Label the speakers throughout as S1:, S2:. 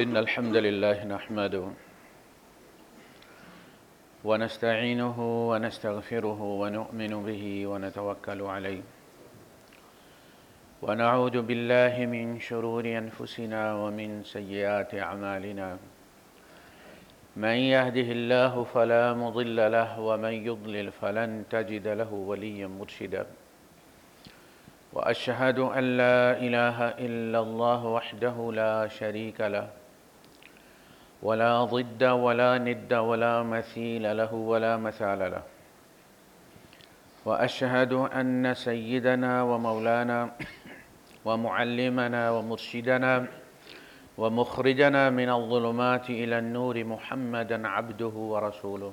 S1: إن الحمد لله نحمده ونستعينه ونستغفره ونؤمن به ونتوكل عليه ونعوذ بالله من شرور أنفسنا ومن سيئات أعمالنا من يهده الله فلا مضل له ومن يضلل فلن تجد له وليا مرشدا وأشهد أن لا إله إلا الله وحده لا شريك له ولا ضد ولا ند ولا مثيل له ولا مثال له. وأشهد أن سيدنا ومولانا ومعلمنا ومرشدنا ومخرجنا من الظلمات إلى النور محمدا عبده ورسوله.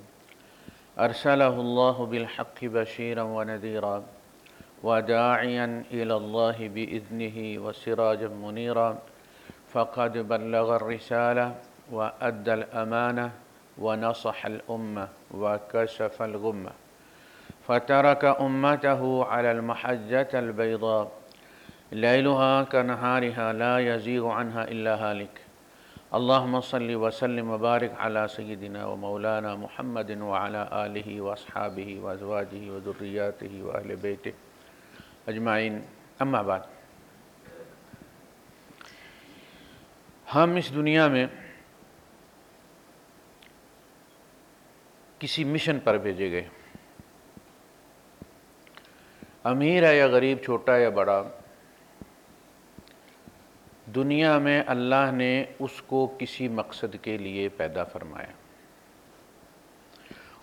S1: أرسله الله بالحق بشيرا ونذيرا وداعيا إلى الله بإذنه وسراجا منيرا. فقد بلغ الرسالة وأدى الأمانة ونصح الأمة وكشف الغمة. فترك أمته على المحجة البيضاء. ليلها كنهارها لا يزيغ عنها إلا هالك. اللهم صل وسلم وبارك على سيدنا ومولانا محمد وعلى آله وأصحابه وأزواجه وذرياته وأهل بيته. أجمعين. أما بعد. ہم اس دنیا میں کسی مشن پر بھیجے گئے۔ امیر ہے یا غریب، چھوٹا یا بڑا، دنیا میں اللہ نے اس کو کسی مقصد کے لیے پیدا فرمایا۔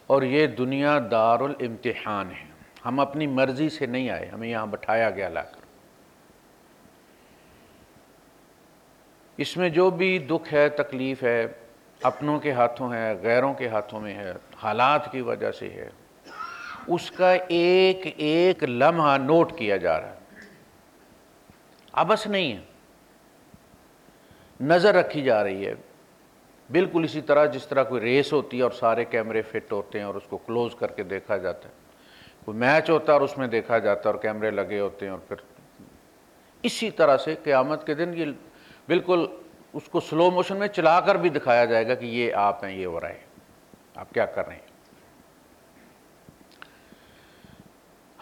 S1: اور یہ دنیا دار الامتحان ہے۔ ہم اپنی مرضی سے نہیں آئے، ہمیں یہاں بٹھایا گیا لا کر۔ اس میں جو بھی دکھ ہے، تکلیف ہے، اپنوں کے ہاتھوں ہے، غیروں کے ہاتھوں میں ہے حالات کی وجہ سے ہے، اس کا ایک ایک لمحہ نوٹ کیا جا رہا ہے۔ ابس نہیں ہے۔ نظر رکھی جا رہی ہے۔ بالکل اسی طرح جس طرح کوئی ریس ہوتی ہے اور سارے کیمرے فٹ ہوتے ہیں اور اس کو کلوز کر کے دیکھا جاتا ہے۔ کوئی میچ ہوتا ہے اور اس میں دیکھا جاتا ہے اور کیمرے لگے ہوتے ہیں اور پھر اسی طرح سے قیامت کے دن یہ بالکل اس کو سلو موشن میں چلا کر بھی دکھایا جائے گا کہ یہ آپ ہیں، یہ ہو رہا ہے۔ آپ کیا کر رہے ہیں؟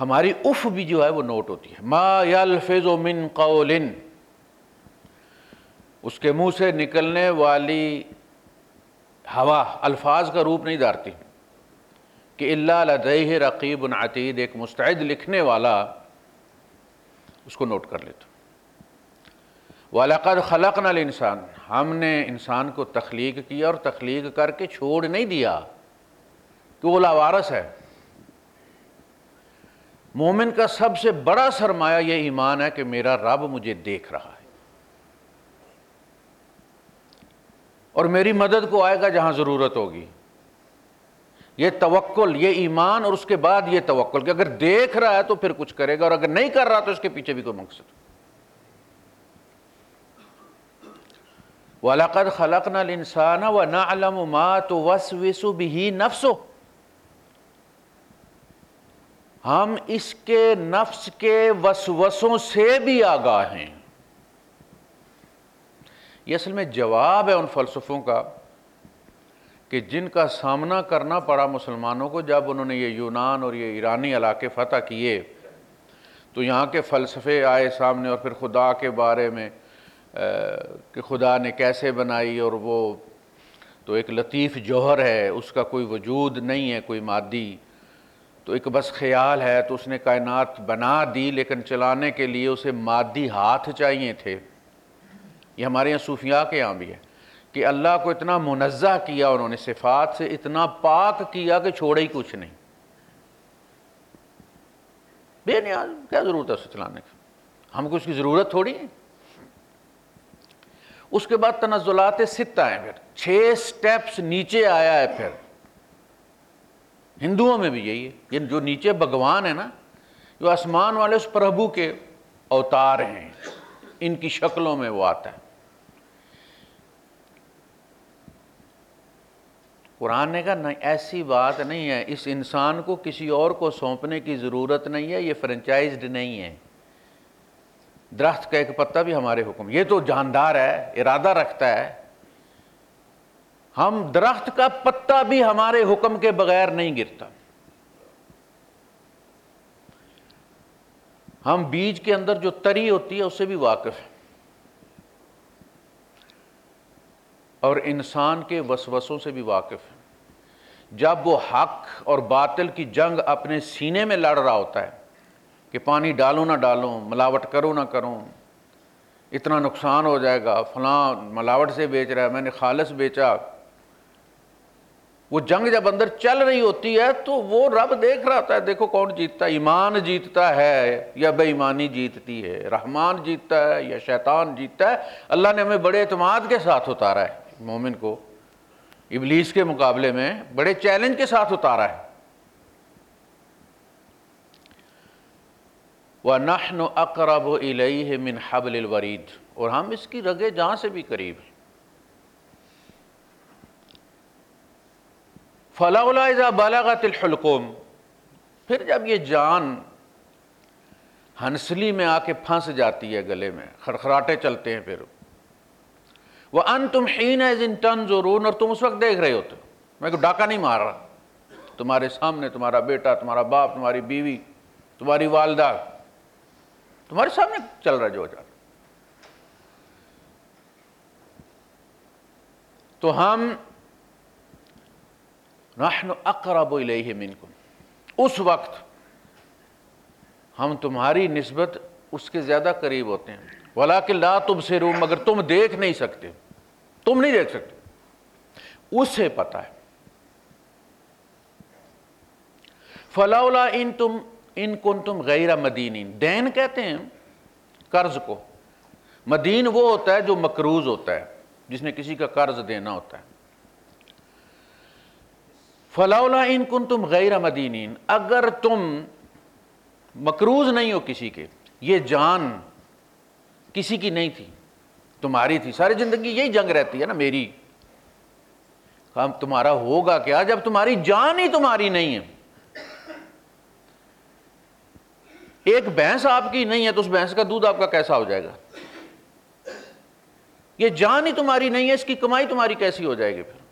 S1: ہماری اف بھی جو ہے وہ نوٹ ہوتی ہے۔ ما یلفظ من قول۔ اس کے منہ سے نکلنے والی ہوا، الفاظ کا روپ نہیں دارتی کہ اللہ لدیہ رقیب عتید ایک مستعد لکھنے والا اس کو نوٹ کر لیتا۔ وَلَقَدْ خَلَقْنَا الْإِنسان۔ ہم نے انسان کو تخلیق کیا اور تخلیق کر کے چھوڑ نہیں دیا۔ کہ وہ لاوارس ہے۔ مومن کا سب سے بڑا سرمایہ یہ ایمان ہے کہ میرا رب مجھے دیکھ رہا ہے۔ اور میری مدد کو آئے گا جہاں ضرورت ہوگی۔ یہ توکل، یہ ایمان اور اس کے بعد یہ توکل کہ اگر دیکھ رہا ہے تو پھر کچھ کرے گا اور اگر نہیں کر رہا تو اس کے پیچھے بھی کوئی مقصد۔ وَلَقَدْ خَلَقْنَا الْإِنسَانَ وَنَعْلَمُ مَا تُوَسْوِسُ بِهِ نَفْسُ ہم اس کے نفس کے وسوسوں سے بھی آگاہ ہیں۔ یہ اصل میں جواب ہے ان فلسفوں کا کہ جن کا سامنا کرنا پڑا مسلمانوں کو جب انہوں نے یہ یونان اور یہ ایرانی علاقے فتح کیے، تو یہاں کے فلسفے آئے سامنے اور پھر خدا کے بارے میں کہ خدا نے کیسے بنائی اور وہ تو ایک لطیف جوہر ہے، اس کا کوئی وجود نہیں ہے، کوئی مادی۔ تو ایک بس خیال ہے، تو اس نے کائنات بنا دی، لیکن چلانے کے لیے اسے مادی ہاتھ چاہیے تھے۔ یہ ہمارے یہاں صوفیاء کے یہاں بھی ہے کہ اللہ کو اتنا منزہ کیا، انہوں نے صفات سے اتنا پاک کیا کہ چھوڑے ہی کچھ نہیں۔ بے نیاز، کیا ضرورت ہے اسے چلانے کی؟ ہم کو اس کی ضرورت تھوڑی ہے۔ اس کے بعد تنزلات ستہ ہیں پھر۔ چھ سٹیپس نیچے آیا ہے پھر۔ ہندوؤں میں بھی یہی ہے۔ جو نیچے بھگوان ہے نا، جو آسمان والے اس پربھو کے اوتار ہیں، ان کی شکلوں میں وہ آتا ہے۔ قرآن نے کہا، نہیں، ایسی بات نہیں ہے۔ اس انسان کو کسی اور کو سونپنے کی ضرورت نہیں ہے، یہ فرنچائزڈ نہیں ہے۔ درخت کا ایک پتہ بھی ہمارے حکم یہ تو جاندار ہے، ارادہ رکھتا ہے۔ ہم درخت کا پتا بھی ہمارے حکم کے بغیر نہیں گرتا۔ ہم بیج کے اندر جو تری ہوتی ہے اس سے بھی واقف ہیں اور انسان کے وسوسوں سے بھی واقف ہیں جب وہ حق اور باطل کی جنگ اپنے سینے میں لڑ رہا ہوتا ہے کہ پانی ڈالوں نہ ڈالوں ملاوٹ کروں نہ کروں اتنا نقصان ہو جائے گا، فلاں ملاوٹ سے بیچ رہا ہے، میں نے خالص بیچا۔ وہ جنگ جب اندر چل رہی ہوتی ہے تو وہ رب دیکھ رہا ہوتا ہے، دیکھو کون جیتتا ہے، ایمان جیتتا ہے یا بے ایمانی جیتتی ہے؟ رحمان جیتتا ہے یا شیطان جیتتا ہے؟ اللہ نے ہمیں بڑے اعتماد کے ساتھ اتارا ہے، مومن کو، ابلیس کے مقابلے میں بڑے چیلنج کے ساتھ اتارا ہے۔ وَنَحْنُ أَقْرَبُ إِلَيْهِ مِنْ حَبْلِ الْوَرِيدِ اور ہم اس کی رگے جہاں سے بھی قریب ہیں۔ فلاولا اذا بالغت الحلقوم، پھر جب یہ جان ہنسلی میں آ کے پھنس جاتی ہے گلے میں، خرخراٹے چلتے ہیں پھر۔ وہ ان تم حین تنظرون، اور تم اس وقت دیکھ رہے ہوتے میں کو ڈاکہ نہیں مار رہا۔ تمہارے سامنے تمہارا بیٹا، تمہارا باپ، تمہاری بیوی، تمہاری والدہ۔ تمہارے سامنے چل رہا جو جا تو ہم نحن اقرب الیہ منکم۔ اس وقت ہم تمہاری نسبت اس کے زیادہ قریب ہوتے ہیں۔ ولیکن لا تبصرون مگر تم دیکھ نہیں سکتے۔ تم نہیں دیکھ سکتے۔ اسے پتا ہے۔ فلاولا ان تم ان کن تم غیر مدینین۔ دین کہتے ہیں قرض کو۔ مدین وہ ہوتا ہے جو مکروز ہوتا ہے، جس نے کسی کا قرض دینا ہوتا ہے۔ فلاولا ان کن تم غیر مدینین، اگر تم مکروز نہیں ہو کسی کے، یہ جان کسی کی نہیں تھی، تمہاری تھی۔ ساری زندگی یہی جنگ رہتی ہے نا، میری۔ ہم تمہارا ہوگا کیا، جب تمہاری جان ہی تمہاری نہیں ہے۔ ایک بھینس آپ کی نہیں ہے تو اس بھینس کا دودھ آپ کا کیسا ہو جائے گا؟ یہ جان ہی تمہاری نہیں ہے، اس کی کمائی تمہاری کیسی ہو جائے گی پھر؟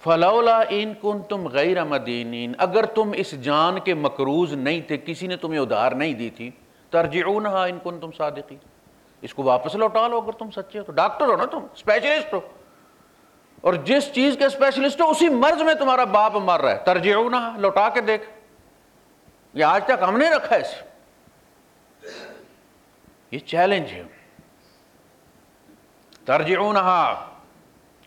S1: فلولا ان کن تم غیر مدینین اگر تم اس جان کے مقروض نہیں تھے، کسی نے تمہیں ادھار نہیں دی تھی، ترجعونہا ان کن تم صادقی اس کو واپس لوٹا لو اگر تم سچے ہو تو۔ ڈاکٹر ہو نا تم اسپیشلسٹ ہو۔ اور جس چیز کے اسپیشلسٹ ہو، اسی مرض میں تمہارا باپ مر رہا ہے۔ ترجعونہا، لوٹا کے دیکھ۔ یہ آج تک ہم نے رکھا ہے یہ چیلنج ہے۔ ترجعونہا۔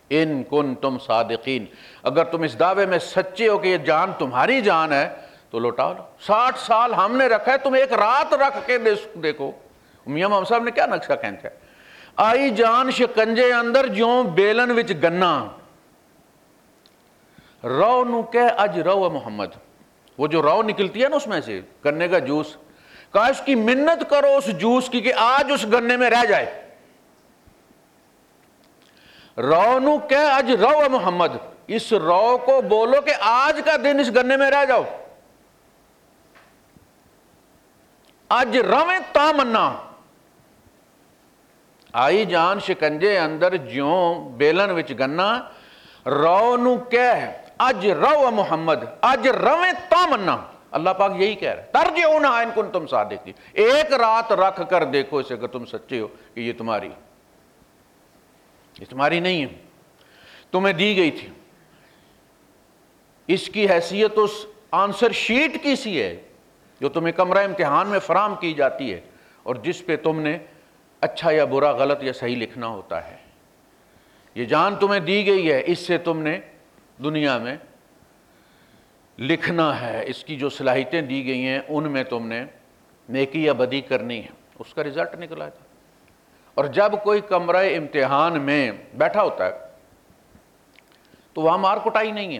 S1: ان کن تم صادقین۔ اگر تم اس دعوے میں سچے ہو کہ یہ جان تمہاری جان ہے، تو لوٹا لو۔ ساٹھ سال ہم نے رکھا ہے، تم ایک رات رکھ کے دیکھو۔ میاں محمد صاحب نے کیا نقشہ کہتے آئی جان شکنجے اندر جوں بیلن وچ گنا۔ رو نو کہ اج رو محمد۔ وہ جو رو نکلتی ہے نا اس میں سے، گنے کا جوس۔ کاش کی منت کرو اس جوس کی کہ آج اس گنے میں رہ جائے۔ رو نو کہ اج رو محمد، اس رو کو بولو کہ آج کا دن اس گنے میں رہ جاؤ۔ اج رویں تا منا۔ آئی جان شکنجے اندر جیوں بیلن وچ گنا۔ رو نو کہ اج رو محمد، اج رویں تا منا اللہ پاک یہی کہہ رہا ہے ترجعونہ ان کن تم صادقی۔ ایک رات رکھ کر دیکھو اسے اگر تم سچے ہو کہ یہ تمہاری یہ تمہاری نہیں ہے۔ تمہیں دی گئی تھی۔ اس کی حیثیت اس آنسر شیٹ کی سی ہے، جو تمہیں کمرہ امتحان میں فراہم کی جاتی ہے اور جس پہ تم نے اچھا یا برا، غلط یا صحیح لکھنا ہوتا ہے۔ یہ جان تمہیں دی گئی ہے، اس سے تم نے دنیا میں لکھنا ہے، اس کی جو صلاحیتیں دی گئی ہیں، ان میں تم نے نیکی یا بدی کرنی ہے۔ اس کا رزلٹ نکلا تھا۔ اور جب کوئی کمرہ امتحان میں بیٹھا ہوتا ہے، تو وہاں مار کٹائی نہیں ہے،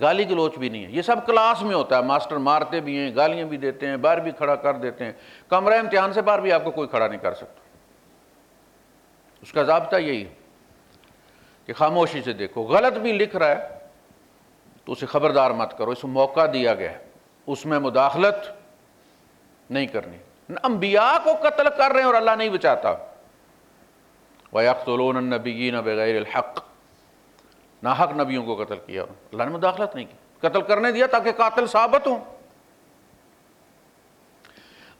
S1: گالی گلوچ بھی نہیں ہے۔ یہ سب کلاس میں ہوتا ہے۔ ماسٹر مارتے بھی ہیں، گالیاں بھی دیتے ہیں، باہر بھی کھڑا کر دیتے ہیں۔ کمرہ امتحان سے باہر بھی آپ کو کوئی کھڑا نہیں کر سکتا۔ اس کا ضابطہ یہی ہے کہ خاموشی سے دیکھو۔ غلط بھی لکھ رہا ہے تو اسے خبردار مت کرو اس موقع دیا گیا ہے۔ اس میں مداخلت نہیں کرنی۔ انبیاء کو قتل کر رہے ہیں اور اللہ نہیں بچاتا۔ وَيَقْتُلُونَ النَّبِيِّينَ بِغَيْرِ الْحَقِّ۔ ناحق نبیوں کو قتل کیا۔ اللہ نے مداخلت نہیں کی۔ قتل کرنے دیا تاکہ قاتل ثابت ہوں۔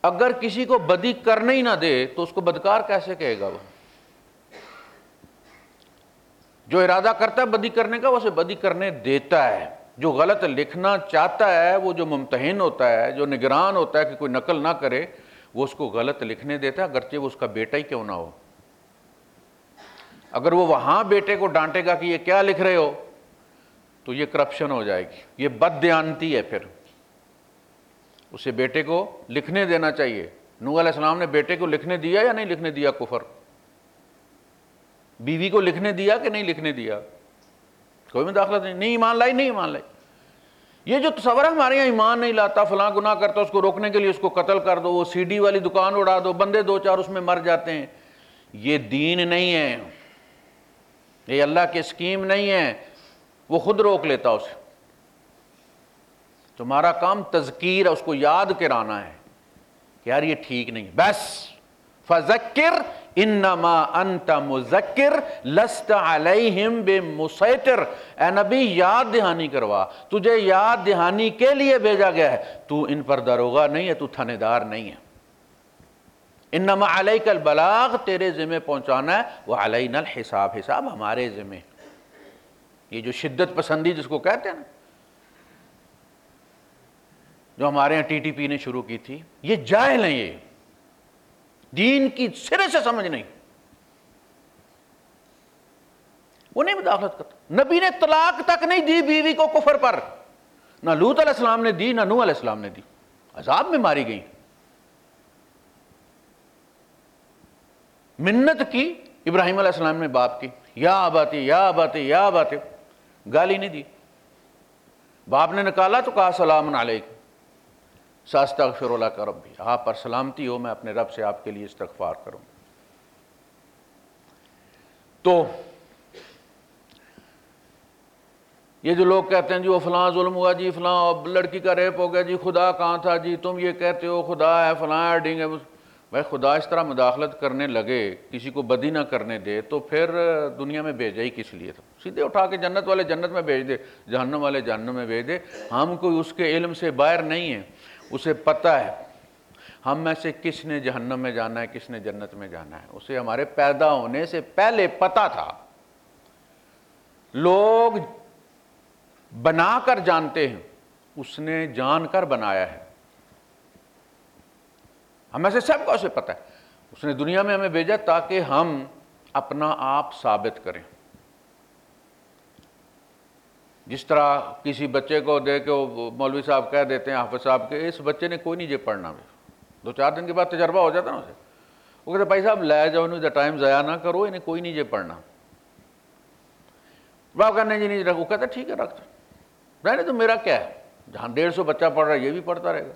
S1: اگر کسی کو بدی کرنے ہی نہ دے تو اس کو بدکار کیسے کہے گا وہ؟ جو ارادہ کرتا ہے بدی کرنے کا، وہ اسے بدی کرنے دیتا ہے۔ جو غلط لکھنا چاہتا ہے، وہ جو ممتحن ہوتا ہے، جو نگران ہوتا ہے کہ کوئی نقل نہ کرے، وہ اس کو غلط لکھنے دیتا ہے۔ اگرچہ وہ اس کا بیٹا ہی کیوں نہ ہو۔ اگر وہ وہاں بیٹے کو ڈانٹے گا کہ یہ کیا لکھ رہے ہو، تو یہ کرپشن ہو جائے گی۔ یہ بد دیانتی ہے پھر۔ اسے بیٹے کو لکھنے دینا چاہیے۔ نو علیہ السلام نے بیٹے کو لکھنے دیا یا نہیں لکھنے دیا کفر؟ بیوی کو لکھنے دیا کہ نہیں لکھنے دیا؟ کوئی مداخلت نہیں نہیں ایمان لائی، نہیں ایمان لائی۔ یہ جو تصور ہے ہمارے یہاں، ایمان نہیں لاتا، فلاں گناہ کرتا اس کو روکنے کے لیے اس کو قتل کر دو، وہ سی ڈی والی دکان اڑا دو، بندے دو چار اس میں مر جاتے ہیں۔ یہ دین نہیں ہے۔ یہ اللہ کی اسکیم نہیں ہے۔ وہ خود روک لیتا اسے۔ تمہارا کام تذکیر ہے، اس کو یاد کرانا ہے کہ یار یہ ٹھیک نہیں بس، فذکر انما انت مذکر لست علیہم بمسیطر اے نبی یاد دہانی کروا تجھے یاد دہانی کے لیے بھیجا گیا ہے تو ان پر دروغہ نہیں ہے تو تھنے دار نہیں ہے انما علیک البلاغ تیرے ذمہ پہنچانا ہے وہ علینا الحساب حساب ہمارے ذمہ یہ جو شدت پسندی جس کو کہتے ہیں نا جو ہمارے یہاں ٹی ٹی پی نے شروع کی تھی یہ جاہل ہیں یہ دین کی سرے سے سمجھ نہیں۔ وہ نہیں مداخلت کرتا۔ نبی نے طلاق تک نہیں دی بیوی کو کفر پر۔ نہ لوت علیہ السلام نے دی، نہ نو علیہ السلام نے دی۔ عذاب میں ماری گئی۔ منت کی ابراہیم علیہ السلام نے باپ کی۔ یا آباتی یا آباتی یا آباتی۔ گالی نہیں دی۔ باپ نے نکالا تو کہا سلام علیکم۔ ساستغفر اللہ کا رب بھی آپ پر سلامتی ہو، میں اپنے رب سے آپ کے لیے استغفار کروں۔ تو یہ جو لوگ کہتے ہیں جی وہ فلاں ظلم ہوا جی فلاں لڑکی کا ریپ ہو گیا جی خدا کہاں تھا جی؟ تم یہ کہتے ہو، خدا ہے، فلاں ایڈنگ ہے۔ بھائی خدا اس طرح مداخلت کرنے لگے، کسی کو بدی نہ کرنے دے، تو پھر دنیا میں بھیجا ہی کس لیے تھا؟ سیدھے اٹھا کے جنت والے جنت میں بھیج دے، جہنم والے جہنم میں بھیج دے۔ ہم کوئی اس کے علم سے باہر نہیں ہیں۔ اسے پتہ ہے۔ ہم میں سے کس نے جہنم میں جانا ہے، کس نے جنت میں جانا ہے۔ اسے ہمارے پیدا ہونے سے پہلے پتہ تھا۔ لوگ بنا کر جانتے ہیں، اس نے جان کر بنایا ہے۔ ہم میں سے سب کو اسے پتہ ہے۔ اس نے دنیا میں ہمیں بھیجا تاکہ ہم اپنا آپ ثابت کریں۔ جس طرح کسی بچے کو دے کے وہ مولوی صاحب کہہ دیتے ہیں، حافظ صاحب کے، اس بچے نے کوئی نہیں جے پڑھنا بھی۔ دو چار دن کے بعد تجربہ ہو جاتا نا اسے۔ وہ کہتے بھائی صاحب، لے جاؤ انہیں ٹائم ضائع نہ کرو، انہیں کوئی نہیں جے پڑھنا۔ باپ کرنے جی نہیں جی، رکھ وہ کہتا ٹھیک ہے رکھتا رہنے تو میرا کیا ہے؟ جہاں ڈیڑھ سو بچہ پڑھ رہا ہے، یہ بھی پڑھتا رہے گا۔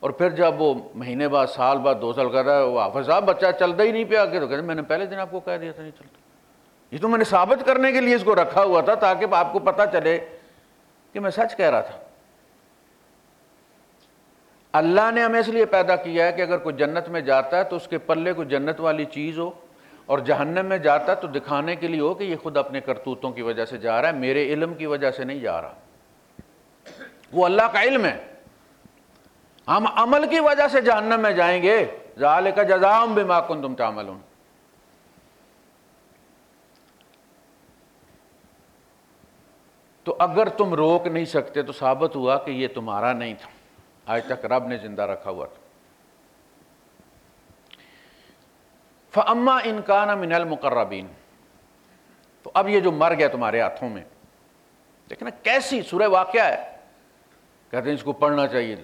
S1: اور پھر جب وہ مہینے بعد، سال بعد، دو سال کر رہا ہے، وہ حافظ صاحب، بچہ چلتا ہی نہیں پیا۔ کے تو کہتے میں نے پہلے دن آپ کو کہہ دیا تھا، نہیں چلتا۔ یہ تو میں نے ثابت کرنے کے لیے اس کو رکھا ہوا تھا تاکہ آپ کو پتہ چلے کہ میں سچ کہہ رہا تھا۔ اللہ نے ہمیں اس لیے پیدا کیا ہے کہ اگر کوئی جنت میں جاتا ہے تو اس کے پلے کوئی جنت والی چیز ہو اور جہنم میں جاتا ہے تو دکھانے کے لیے ہو کہ یہ خود اپنے کرتوتوں کی وجہ سے جا رہا ہے، میرے علم کی وجہ سے نہیں جا رہا۔ وہ اللہ کا علم ہے۔ ہم عمل کی وجہ سے جہنم میں جائیں گے۔ ظال کا جزام بے ماکن تم تعمل تو اگر تم روک نہیں سکتے تو ثابت ہوا کہ یہ تمہارا نہیں تھا۔ آج تک رب نے زندہ رکھا ہوا تھا۔ فما انکان من المقربین تو اب یہ جو مر گیا تمہارے ہاتھوں میں، دیکھنا کیسی سورہ واقعہ ہے۔ کہتے ہیں اس کو پڑھنا چاہیے۔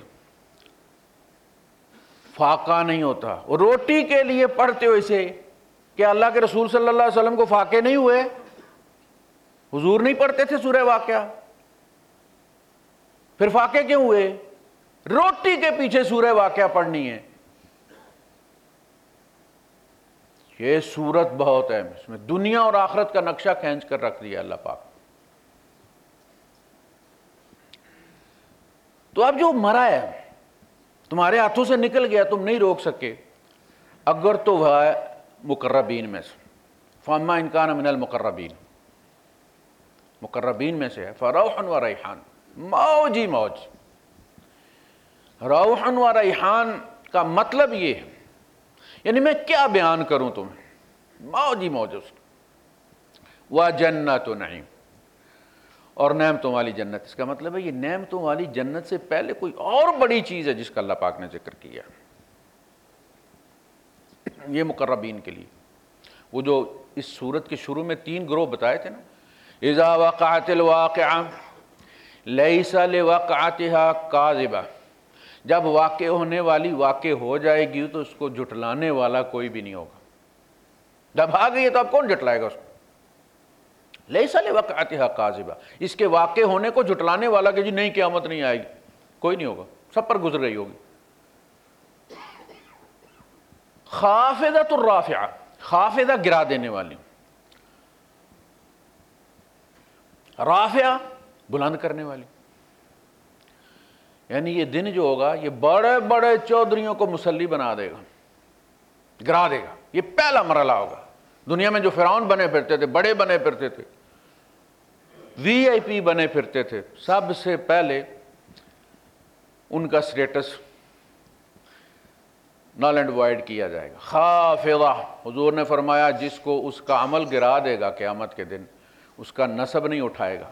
S1: فاقہ نہیں ہوتا۔ روٹی کے لیے پڑھتے ہو اسے کہ اللہ کے رسول صلی اللہ علیہ وسلم کو فاقے نہیں ہوئے۔ حضور نہیں پڑھتے تھے سورہ واقعہ؟ پھر فاقے کیوں ہوئے؟ روٹی کے پیچھے سورہ واقعہ پڑھنی ہے۔ یہ صورت بہت ہے۔ اس میں دنیا اور آخرت کا نقشہ کھینچ کر رکھ دیا اللہ پاک۔ تو اب جو مرا ہے، تمہارے ہاتھوں سے نکل گیا، تم نہیں روک سکے۔ اگر تو وہ مقربین میں سے۔ فاما انکان من المقربین مقربین میں سے ہے۔ فروحن و ریحان موجی موج۔ روحن و ریحان کا مطلب یہ ہے۔ یعنی میں کیا بیان کروں تمہیں؟ موجی موج اس وہ جنت و نعیم اور نعمتوں والی جنت۔ اس کا مطلب ہے یہ نعمتوں والی جنت سے پہلے کوئی اور بڑی چیز ہے جس کا اللہ پاک نے ذکر کیا یہ مقربین کے لیے۔ وہ جو اس صورت کے شروع میں تین گروہ بتائے تھے نا اذا وقعت الواقعہ لیس لوقعتها کاذبہ۔ جب واقع ہونے والی واقع ہو جائے گی تو اس کو جھٹلانے والا کوئی بھی نہیں ہوگا۔ جب آ گئی ہے تو اب کون جھٹلائے گا اس کو؟ لئی سال وقت کاذبہ۔ اس کے واقع ہونے کو جھٹلانے والا کہ جی نہیں قیامت نہیں آئے گی، کوئی نہیں ہوگا، سب پر گزر رہی ہوگی۔ خافضہ الرافعہ، خافضہ گرا دینے والی۔ رافعہ بلند کرنے والی۔ یعنی یہ دن جو ہوگا، یہ بڑے بڑے چودھریوں کو مسلی بنا دے گا، گرا دے گا۔ یہ پہلا مرحلہ ہوگا۔ دنیا میں جو فرعون بنے پھرتے تھے، بڑے بنے پھرتے تھے، وی آئی پی بنے پھرتے تھے، سب سے پہلے ان کا سٹیٹس نال اینڈ وائڈ کیا جائے گا۔ خافضہ۔ حضور نے فرمایا، جس کو اس کا عمل گرا دے گا قیامت کے دن اس کا نصب نہیں اٹھائے گا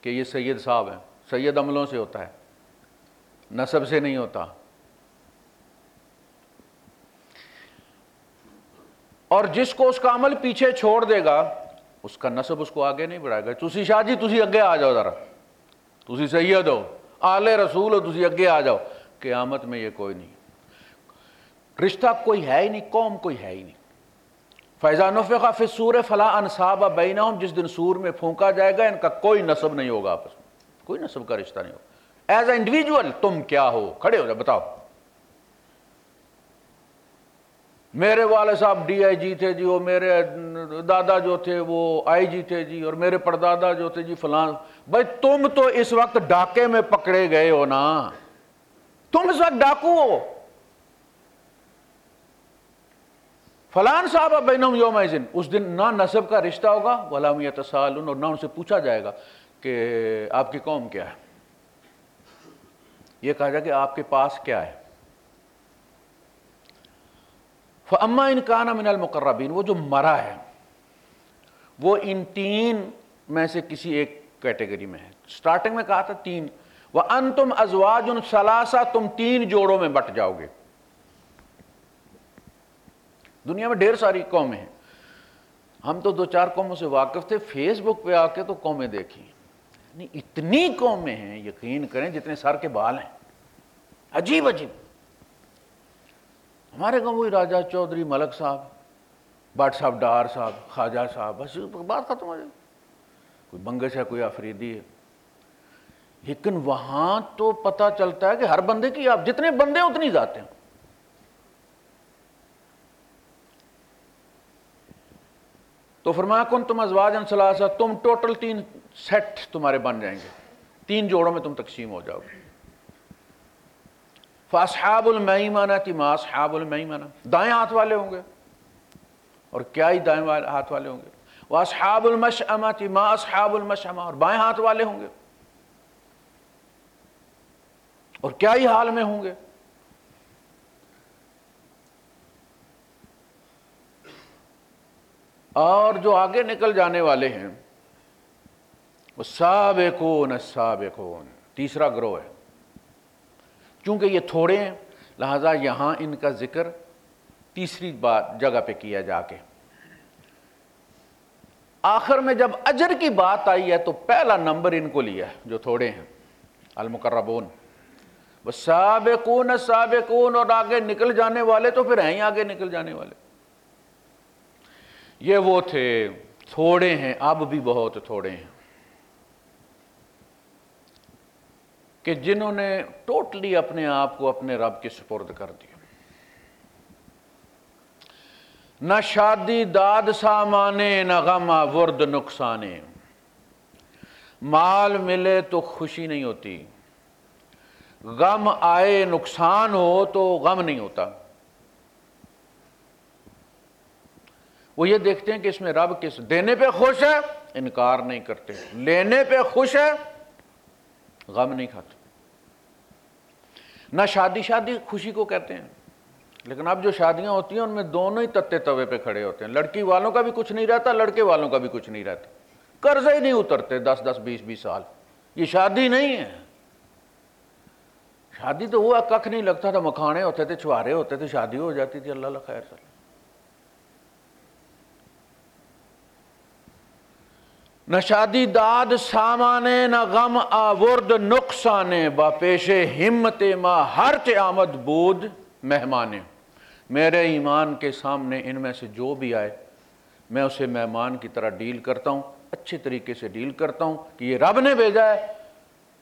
S1: کہ یہ سید صاحب ہیں۔ سید عملوں سے ہوتا ہے۔ نصب سے نہیں ہوتا۔ اور جس کو اس کا عمل پیچھے چھوڑ دے گا، اس کا نصب اس کو آگے نہیں بڑھائے گا۔ تسی شاہ جی تسی اگے آ جاؤ ذرا۔ تسی سید ہو، آل رسول ہو، تسی اگے آ جاؤ۔ قیامت میں یہ کوئی نہیں۔ رشتہ کوئی ہے ہی نہیں، قوم کوئی ہے ہی نہیں۔ فیضان فقہ فی سور فلا انصاب بینہم جس دن سور میں پھونکا جائے گا، ان کا کوئی نصب نہیں ہوگا آپس میں۔ کوئی نصب کا رشتہ نہیں ہوگا۔ ایز اے انڈیویجول تم کیا ہو؟ کھڑے ہو جاؤ، بتاؤ۔ میرے والد صاحب ڈی آئی جی تھے جی وہ میرے دادا جو تھے، وہ آئی جی تھے جی اور میرے پردادا جو تھے جی فلان۔ بھائی، تم تو اس وقت ڈاکے میں پکڑے گئے ہو نا۔ تم اس وقت ڈاکو ہو۔ فلان صاحب بینم یوم اس دن نہ نصب کا رشتہ ہوگا غلام یتسالون اور نہ ان سے پوچھا جائے گا کہ آپ کی قوم کیا ہے۔ یہ کہا جائے کہ آپ کے پاس کیا ہے۔ فما انکان من المقربین وہ جو مرا ہے، وہ ان تین میں سے کسی ایک کیٹیگری میں ہے۔ سٹارٹنگ میں کہا تھا تین۔ وہ ان تم ازواج ان سلاسا تم تین جوڑوں میں بٹ جاؤ گے۔ دنیا میں ڈھیر ساری قومیں ہیں۔ ہم تو دو چار قوموں سے واقف تھے فیس بک پہ آ کے تو قومیں دیکھی یعنی اتنی قومیں ہیں، یقین کریں، جتنے سر کے بال ہیں۔ عجیب عجیب۔ ہمارے گاؤں وہی راجہ چودھری، ملک صاحب، بٹ صاحب، ڈار صاحب، خواجہ صاحب، بس بات ختم ہو جائے۔ کوئی بنگش ہے، کوئی آفریدی ہے۔ لیکن وہاں تو پتہ چلتا ہے کہ ہر بندے کی آپ جتنے بندے اتنی جاتے ہیں۔ تو فرمایا، کن تم ازواج انسلاسا تم ٹوٹل تین سیٹ تمہارے بن جائیں گے۔ تین جوڑوں میں تم تقسیم ہو جاؤ گے۔ فاصحاب المیمانہ تھی ما اصحاب المیمانہ دائیں ہاتھ والے ہوں گے۔ اور کیا ہی دائیں ہاتھ والے ہوں گے۔ واصحاب المشعمہ تھی ما اصحاب المشعمہ اور بائیں ہاتھ والے ہوں گے۔ اور کیا ہی حال میں ہوں گے۔ اور جو آگے نکل جانے والے ہیں، وہ سابقون السابقون، تیسرا گروہ ہے۔ چونکہ یہ تھوڑے ہیں، لہٰذا یہاں ان کا ذکر تیسری بات جگہ پہ کیا جا کے۔ آخر میں جب اجر کی بات آئی ہے، تو پہلا نمبر ان کو لیا ہے، جو تھوڑے ہیں۔ المقربون۔ وہ سابقون سابقون اور آگے نکل جانے والے تو پھر ہیں ہی آگے نکل جانے والے۔ یہ وہ تھے، تھوڑے ہیں، اب بھی بہت تھوڑے ہیں۔ کہ جنہوں نے ٹوٹلی اپنے آپ کو اپنے رب کے سپرد کر دیا۔ نہ شادی داد سامانے، نہ غم ورد نقصانے۔ مال ملے تو خوشی نہیں ہوتی۔ غم آئے نقصان ہو تو غم نہیں ہوتا۔ وہ یہ دیکھتے ہیں کہ اس میں رب کس دینے پہ خوش ہے، انکار نہیں کرتے۔ لینے پہ خوش ہے، غم نہیں کھاتے۔ نہ شادی شادی خوشی کو کہتے ہیں، لیکن اب جو شادیاں ہوتی ہیں، ان میں دونوں ہی تتے توے پہ کھڑے ہوتے ہیں۔ لڑکی والوں کا بھی کچھ نہیں رہتا، لڑکے والوں کا بھی کچھ نہیں رہتا۔ قرضے ہی نہیں اترتے دس دس، بیس بیس سال۔ یہ شادی نہیں ہے۔ شادی تو ہوا، ککھ نہیں لگتا تھا۔ مکھانے ہوتے تھے، چھوارے ہوتے تھے، شادی ہو جاتی تھی۔ اللہ خیر۔ صلی نہ شادی داد سامانے، نہ غم آورد نقصانے، با پیش ہمت ما ہر آمد بود مہمانے۔ میرے ایمان کے سامنے ان میں سے جو بھی آئے، میں اسے مہمان کی طرح ڈیل کرتا ہوں، اچھے طریقے سے ڈیل کرتا ہوں کہ یہ رب نے بھیجا ہے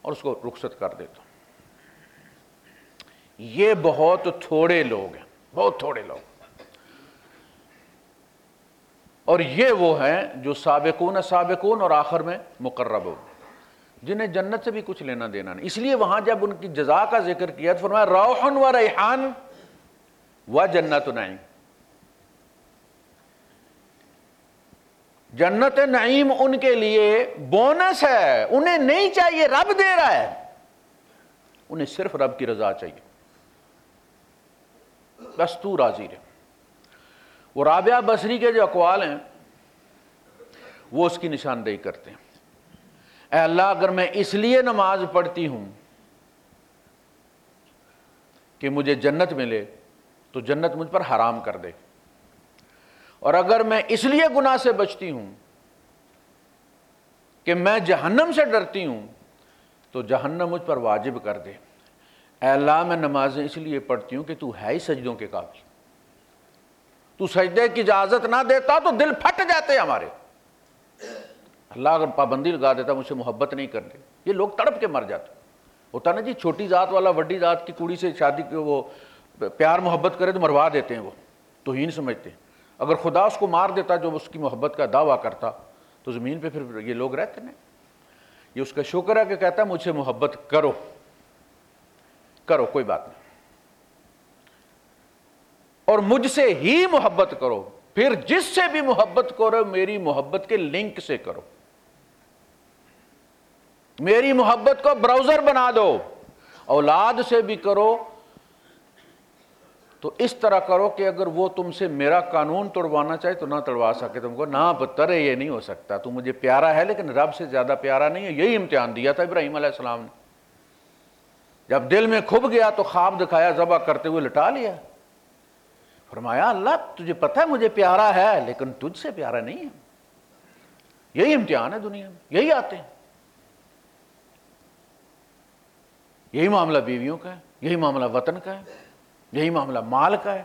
S1: اور اس کو رخصت کر دیتا ہوں۔ یہ بہت تھوڑے لوگ ہیں، بہت تھوڑے لوگ۔ اور یہ وہ ہیں جو سابقون سابقون اور آخر میں مقرب ہو جنہیں جنت سے بھی کچھ لینا دینا نہیں۔ اس لیے وہاں جب ان کی جزا کا ذکر کیا تو فرمایا، روحن و ریحان و جنت نعیم جنت نعیم ان کے لیے بونس ہے۔ انہیں نہیں چاہیے، رب دے رہا ہے۔ انہیں صرف رب کی رضا چاہیے۔ بس تو راضی رہے وہ رابعہ بصری کے جو اقوال ہیں، وہ اس کی نشاندہی کرتے ہیں۔ اے اللہ، اگر میں اس لیے نماز پڑھتی ہوں کہ مجھے جنت ملے، تو جنت مجھ پر حرام کر دے۔ اور اگر میں اس لیے گناہ سے بچتی ہوں کہ میں جہنم سے ڈرتی ہوں، تو جہنم مجھ پر واجب کر دے۔ اے اللہ، میں نمازیں اس لیے پڑھتی ہوں کہ تو ہے ہی سجدوں کے قابل۔ تو سجدے کی اجازت نہ دیتا تو دل پھٹ جاتے ہمارے۔ اللہ اگر پابندی لگا دیتا مجھ سے محبت نہیں کرتے یہ لوگ تڑپ کے مر جاتے۔ ہوتا نا جی چھوٹی ذات والا وڈی ذات کی کڑی سے شادی کے وہ پیار محبت کرے تو مروا دیتے ہیں وہ۔ تو ہی نہیں سمجھتے اگر خدا اس کو مار دیتا جو اس کی محبت کا دعویٰ کرتا، تو زمین پہ پھر یہ لوگ رہتے ہیں یہ اس کا شکر ہے کہ کہتا ہے مجھ سے محبت کرو۔ کرو، کوئی بات نہیں۔ اور مجھ سے ہی محبت کرو، پھر جس سے بھی محبت کرو، میری محبت کے لنک سے کرو۔ میری محبت کو براؤزر بنا دو، اولاد سے بھی کرو۔ تو اس طرح کرو کہ اگر وہ تم سے میرا قانون توڑوانا چاہے تو نہ توڑوا سکے۔ تم کو نہ بتر یہ نہیں ہو سکتا۔ تو مجھے پیارا ہے، لیکن رب سے زیادہ پیارا نہیں ہے۔ یہی امتحان دیا تھا ابراہیم علیہ السلام نے۔ جب دل میں کھب گیا تو خواب دکھایا، ذبح کرتے ہوئے لٹا لیا۔ فرمایا، اللہ، تجھے پتہ ہے، مجھے پیارا ہے، لیکن تجھ سے پیارا نہیں ہے۔ یہی امتحان ہے دنیا میں، یہی آتے ہیں۔ یہی معاملہ بیویوں کا ہے، یہی معاملہ وطن کا ہے، یہی معاملہ مال کا ہے۔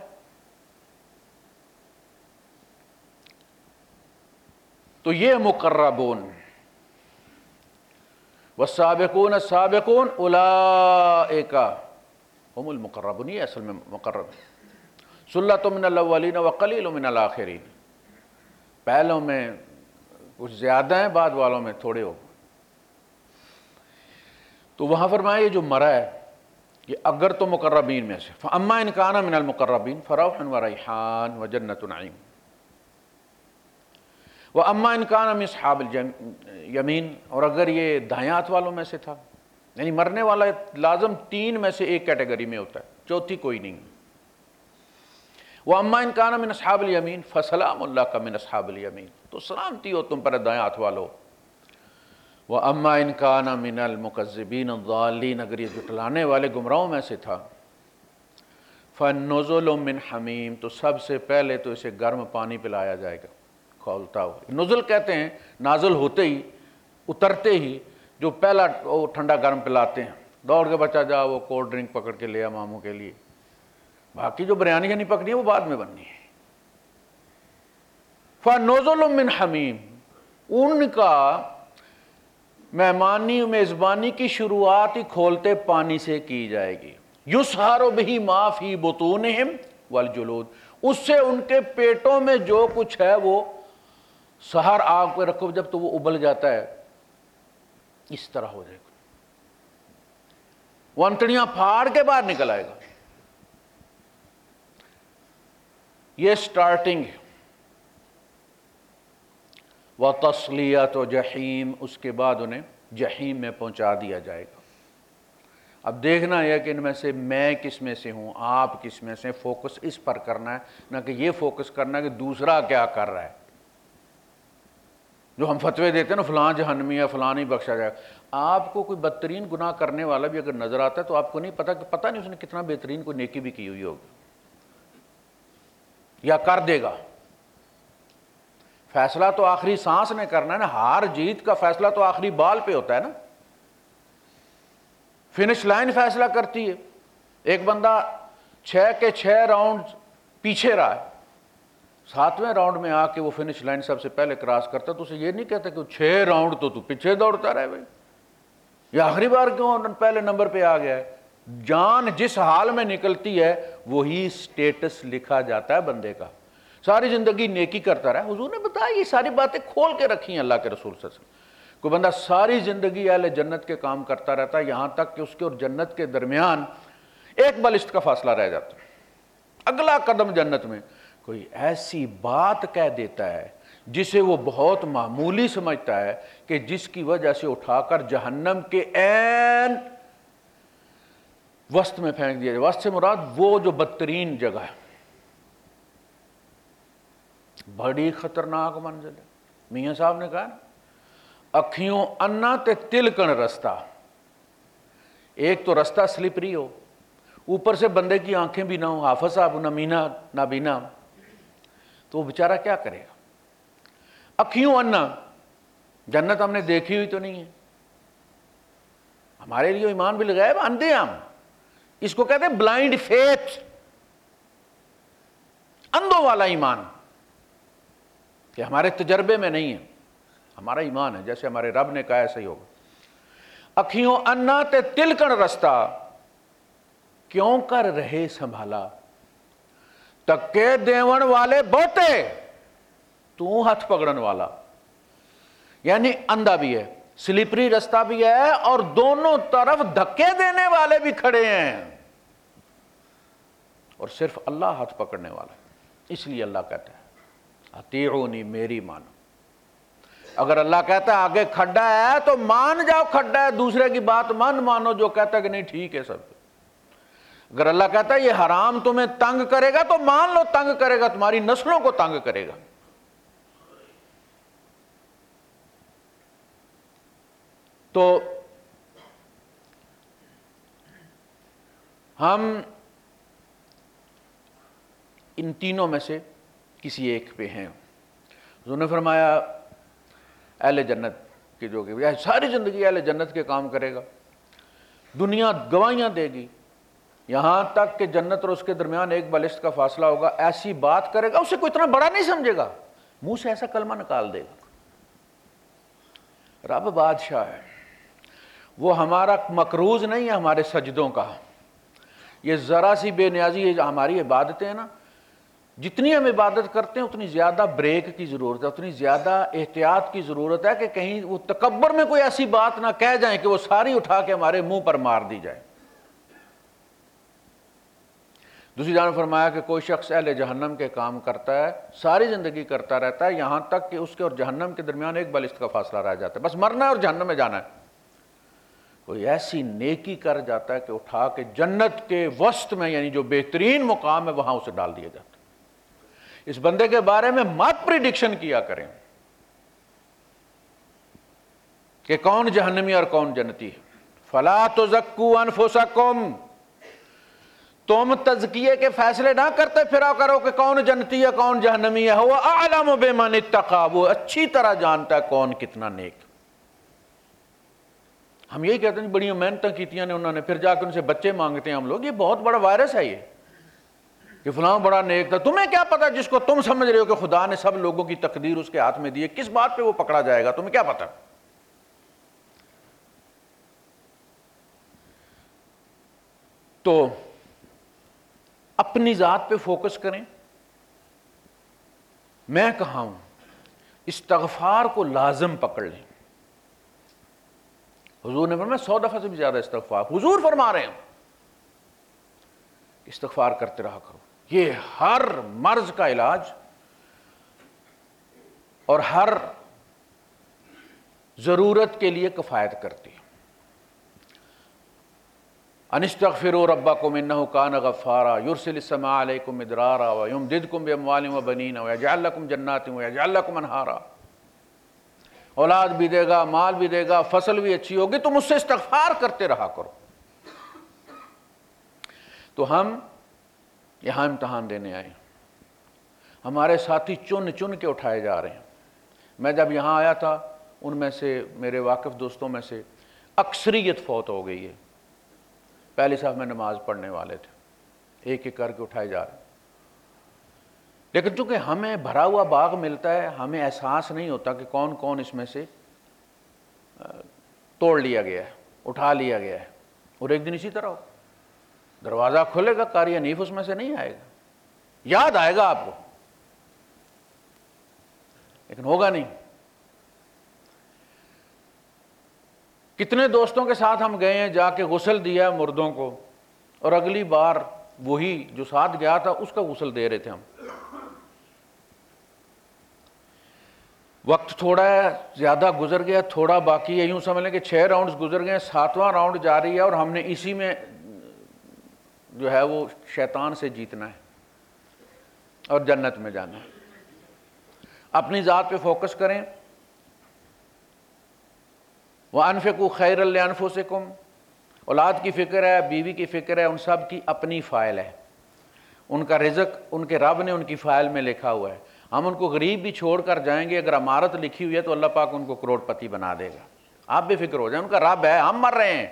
S1: تو یہ مقربون۔ والسابقون، السابقون اولئک هم المقربون یہ اصل میں مقرب۔ سلط من الاولین وقلیل من الاخرین۔ پہلوں میں کچھ زیادہ ہیں، بعد والوں میں تھوڑے ہو۔ تو وہاں فرمایا، یہ جو مرا ہے، یہ اگر تو مقربین میں سے۔ فاما ان کانا من المقربین فروح و ریحان و جنت نعیم وہ اما انکان ام صحاب یمین، اور اگر یہ دایات والوں میں سے تھا۔ یعنی مرنے والا لازم تین میں سے ایک کیٹیگری میں ہوتا ہے، چوتھی کوئی نہیں۔ وہ اما انکان من اصحاب الیمین فسلام اللہ کا من اصحاب الیمین تو سلامتی ہو تم پر دایات والو۔ وہ اما انکان من المقذبین الضالین اگر یہ جٹلانے والے گمراہوں میں سے تھا۔ فنزل من حمیم تو سب سے پہلے تو اسے گرم پانی پلایا جائے گا۔ کھولتا ہو۔ نزل کہتے ہیں، نازل ہوتے ہی، اترتے ہی، جو پہلا وہ ٹھنڈا گرم پلاتے ہیں۔ دوڑ کے بچہ جا، وہ کولڈ ڈرنک پکڑ کے لیا ماموں کے لیے۔ باقی جو بریانی نہیں پکنی ہے وہ بعد میں بننی ہے فنوزل من حمیم ان کا مہمانی، میزبانی کی شروعات ہی کھولتے پانی سے کی جائے گی۔ یسہارو بہی معافی بطونہم والجلود۔ اس سے ان کے پیٹوں میں جو کچھ ہے، وہ سہار آگ پہ رکھو، جب تو وہ ابل جاتا ہے۔ اس طرح ہو جائے گا۔ وہ انتڑیاں پھاڑ کے باہر نکل آئے گا۔ یہ سٹارٹنگ ہے۔ و تسلیت و جہیم اس کے بعد انہیں جہیم میں پہنچا دیا جائے گا۔ اب دیکھنا ہے کہ ان میں سے میں کس میں سے ہوں، آپ کس میں سے، فوکس اس پر کرنا ہے، نہ کہ یہ فوکس کرنا ہے کہ دوسرا کیا کر رہا ہے۔ جو ہم فتوے دیتے ہیں نا، فلاں جہنمی ہے، فلاں نہیں بخشا جائے۔ آپ کو کوئی بدترین گناہ کرنے والا بھی اگر نظر آتا ہے تو آپ کو نہیں پتا کہ پتہ نہیں اس نے کتنا بہترین کوئی نیکی بھی کی ہوئی ہوگی۔ یا کر دے گا۔ فیصلہ تو آخری سانس نے کرنا ہے نا۔ ہار جیت کا فیصلہ تو آخری بال پہ ہوتا ہے نا۔ فنش لائن فیصلہ کرتی ہے۔ ایک بندہ چھ کے چھ راؤنڈ پیچھے رہا ہے۔ ساتویں راؤنڈ میں آ کے وہ فنش لائن سب سے پہلے کراس کرتا تو اسے یہ نہیں کہتا کہ چھ راؤنڈ تو تو پیچھے دوڑتا رہے بھائی۔ یہ آخری بار کیوں پہلے نمبر پہ آ گیا ہے؟ جان جس حال میں نکلتی ہے، وہی سٹیٹس لکھا جاتا ہے بندے کا۔ ساری زندگی نیکی کرتا رہا۔ حضور نے بتایا، یہ ساری باتیں کھول کے رکھی ہیں اللہ کے رسول صلی اللہ علیہ وسلم۔ کوئی بندہ ساری زندگی اہل جنت کے کام کرتا رہتا ہے یہاں تک کہ اس کے اور جنت کے درمیان ایک بلشت کا فاصلہ رہ جاتا۔ ہے اگلا قدم جنت میں کوئی ایسی بات کہہ دیتا ہے جسے وہ بہت معمولی سمجھتا ہے کہ جس کی وجہ سے اٹھا کر جہنم کے این وسط میں پھینک دیا جائے۔ وسط سے مراد وہ جو بدترین جگہ ہے۔ بڑی خطرناک منزل ہے۔ میاں صاحب نے کہا نا، اکھیوں انا تے تلکن رستہ۔ ایک تو رستہ سلپری ہو۔ اوپر سے بندے کی آنکھیں بھی نہ ہو حافظ صاحب، نہ مینا، نہ بینا۔ تو وہ بیچارہ کیا کرے گا؟ اکھیوں انا۔ جنت ہم نے دیکھی ہوئی تو نہیں ہے۔ ہمارے لیے ایمان بھی لگائے اندھے ہم۔ اس کو کہتے ہیں بلائنڈ فیتھ، اندھوں والا ایمان۔ کہ ہمارے تجربے میں نہیں ہے، ہمارا ایمان ہے، جیسے ہمارے رب نے کہا ایسا ہی ہوگا۔ اکھیوں انا تے تلکن رستہ، کیوں کر رہے سنبھالا؟ تکے دیون والے بہتے، تو ہاتھ پکڑن والا۔ یعنی اندھا بھی ہے۔ سلیپری رستہ بھی ہے اور دونوں طرف دھکے دینے والے بھی کھڑے ہیں۔ اور صرف اللہ ہاتھ پکڑنے والا ہے۔ اس لیے اللہ کہتا ہے اتیعونی میری مانو۔ اگر اللہ کہتا ہے آگے کھڈا ہے تو مان جاؤ کھڈا ہے، دوسرے کی بات من مانو، جو کہتا ہے کہ نہیں، ٹھیک ہے سب۔ اگر اللہ کہتا ہے یہ حرام تمہیں تنگ کرے گا تو مان لو، تنگ کرے گا، تمہاری نسلوں کو تنگ کرے گا۔ تو ہم ان تینوں میں سے کسی ایک پہ ہیں۔ حضور نے فرمایا، اہل جنت کی جو کہ ساری زندگی اہل جنت کے کام کرے گا، دنیا گواہیاں دے گی۔ یہاں تک کہ جنت اور اس کے درمیان ایک بالشت کا فاصلہ ہوگا، ایسی بات کرے گا، اسے کوئی اتنا بڑا نہیں سمجھے گا۔ منہ سے ایسا کلمہ نکال دے گا۔ رب بادشاہ ہے۔ وہ ہمارا مقروض نہیں ہے ہمارے سجدوں کا۔ یہ ذرا سی بے نیازی ہماری عبادتیں ہیں نا، جتنی ہم عبادت کرتے ہیں اتنی زیادہ بریک کی ضرورت ہے، اتنی زیادہ احتیاط کی ضرورت ہے کہ کہیں وہ تکبر میں کوئی ایسی بات نہ کہہ جائیں کہ وہ ساری اٹھا کے ہمارے منہ پر مار دی جائے۔ دوسری جان فرمایا کہ کوئی شخص اہل جہنم کے کام کرتا ہے، ساری زندگی کرتا رہتا ہے، یہاں تک کہ اس کے اور جہنم کے درمیان ایک بالشت کا فاصلہ رہ جاتا ہے۔ بس مرنا ہے اور جہنم میں جانا ہے۔ کوئی ایسی نیکی کر جاتا ہے کہ اٹھا کے جنت کے وسط میں یعنی جو بہترین مقام ہے، وہاں اسے ڈال دیا جاتا ہے۔ اس بندے کے بارے میں مت پریڈکشن کیا کریں۔ کہ کون جہنمی اور کون جنتی ہے۔ فلا تو زکو انفسکم تم تزکیے کے فیصلے نہ کرتے پھرا کرو کہ کون جنتی ہے، کون جہنمی ہے۔ وہ عالم بے من اتقا وہ اچھی طرح جانتا ہے کون کتنا نیک۔ ہم یہی کہتے ہیں بڑی محنتیں کیتیاں نے انہوں نے، پھر جا کے ان سے بچے مانگتے ہیں ہم لوگ، یہ بہت بڑا وائرس ہے یہ۔ کہ فلاں بڑا نیک تھا۔ تمہیں کیا پتا جس کو تم سمجھ رہے ہو کہ خدا نے سب لوگوں کی تقدیر اس کے ہاتھ میں دی ہے، کس بات پہ وہ پکڑا جائے گا؟ تمہیں کیا پتا تو اپنی ذات پہ فوکس کریں۔ میں کہا ہوں؟ استغفار کو لازم پکڑ لیں۔ حضور نے فرمایا سو دفعہ سے بھی زیادہ استغفار۔ حضور فرما رہے ہیں۔ استغفار کرتے رہا کرو۔ یہ ہر مرض کا علاج اور ہر ضرورت کے لیے کفایت کرتی ہے۔ انستغفر ربکم انہو کان غفارا، یرسل السماء علیکم مدرارا ویمددکم باموال و بنین ویجعل لکم جنات ویجعل لکم انہارا۔ اولاد بھی دے گا، مال بھی دے گا، فصل بھی اچھی ہوگی، تم اس سے استغفار کرتے رہا کرو۔ تو ہم یہاں امتحان دینے آئے ہمارے ساتھی چن چن کے اٹھائے جا رہے ہیں۔ میں جب یہاں آیا تھا، ان میں سے میرے واقف دوستوں میں سے اکثریت فوت ہو گئی ہے۔ پہلے صاحب میں نماز پڑھنے والے تھے۔ ایک ایک کر کے اٹھائے جا رہے لیکن چونکہ ہمیں بھرا ہوا باغ ملتا ہے، ہمیں احساس نہیں ہوتا کہ کون کون اس میں سے توڑ لیا گیا ہے، اٹھا لیا گیا ہے۔ اور ایک دن اسی طرح ہو۔ دروازہ کھلے گا کاری انیف اس میں سے نہیں آئے گا۔ یاد آئے گا آپ کو۔ لیکن ہوگا نہیں۔ کتنے دوستوں کے ساتھ ہم گئے ہیں، جا کے غسل دیا مردوں کو۔ اور اگلی بار وہی جو ساتھ گیا تھا، اس کا غسل دے رہے تھے ہم۔ وقت تھوڑا ہے زیادہ گزر گیا، تھوڑا باقی ہے یوں سمجھ لیں کہ چھ راؤنڈز گزر گئے، ساتواں راؤنڈ جاری ہے اور ہم نے اسی میں جو ہے وہ شیطان سے جیتنا ہے اور جنت میں جانا ہے۔ اپنی ذات پہ فوکس کریں۔ وہ انفقو خیر اللہ سے کم اولاد کی فکر ہے، بیوی کی فکر ہے، ان سب کی اپنی فائل ہے۔ ان کا رزق، ان کے رب نے ان کی فائل میں لکھا ہوا ہے۔ ہم ان کو غریب بھی چھوڑ کر جائیں گے، اگر عمارت لکھی ہوئی ہے تو اللہ پاک ان کو کروڑ پتی بنا دے گا۔ آپ بھی فکر ہو جائیں، ان کا رب ہے، ہم مر رہے ہیں۔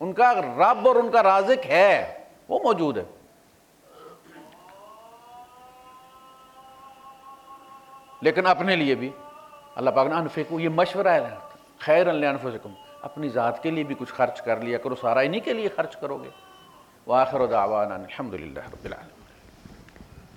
S1: ان کا رب اور ان کا رازق ہے، وہ موجود ہے۔ لیکن اپنے لیے بھی اللہ پاک نے انفقو، یہ مشورہ ہے خیر انفسکم، اپنی ذات کے لیے بھی کچھ خرچ کر لیا کرو، سارا انہی کے لیے خرچ کرو گے۔ وہ وآخر دعوانا الحمدللہ رب العالمين